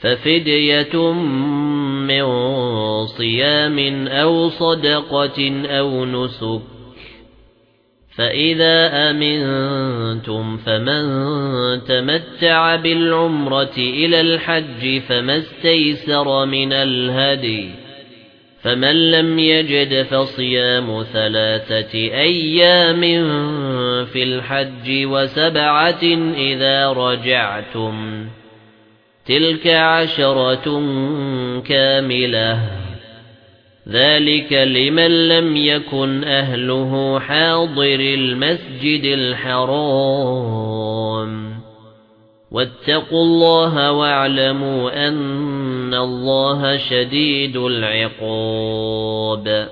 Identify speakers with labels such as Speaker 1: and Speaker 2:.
Speaker 1: فَفِدْيَةٌ مِّن صِيَامٍ أَوْ صَدَقَةٍ أَوْ نُسُكٍ. فَإِذَا أَمِنتُمْ فَمَن تَمَتَّعَ بِالْعُمْرَةِ إِلَى الْحَجِّ فَمَا اسْتَيْسَرَ مِنَ الْهَدْيِ. فَمَن لَّمْ يَجِدْ فَصِيَامُ ثَلَاثَةِ أَيَّامٍ فِي الْحَجِّ وَسَبْعَةٍ إِذَا رَجَعْتُمْ. تِلْكَ عَشَرَةٌ كَامِلَةٌ. ذَلِكَ لِمَن لَّمْ يَكُنْ أَهْلُهُ حَاضِرِي الْمَسْجِدِ الْحَرَامِ. وَاتَّقُوا اللَّهَ وَاعْلَمُوا أَنَّ اللَّهَ شَدِيدُ الْعِقَابِ.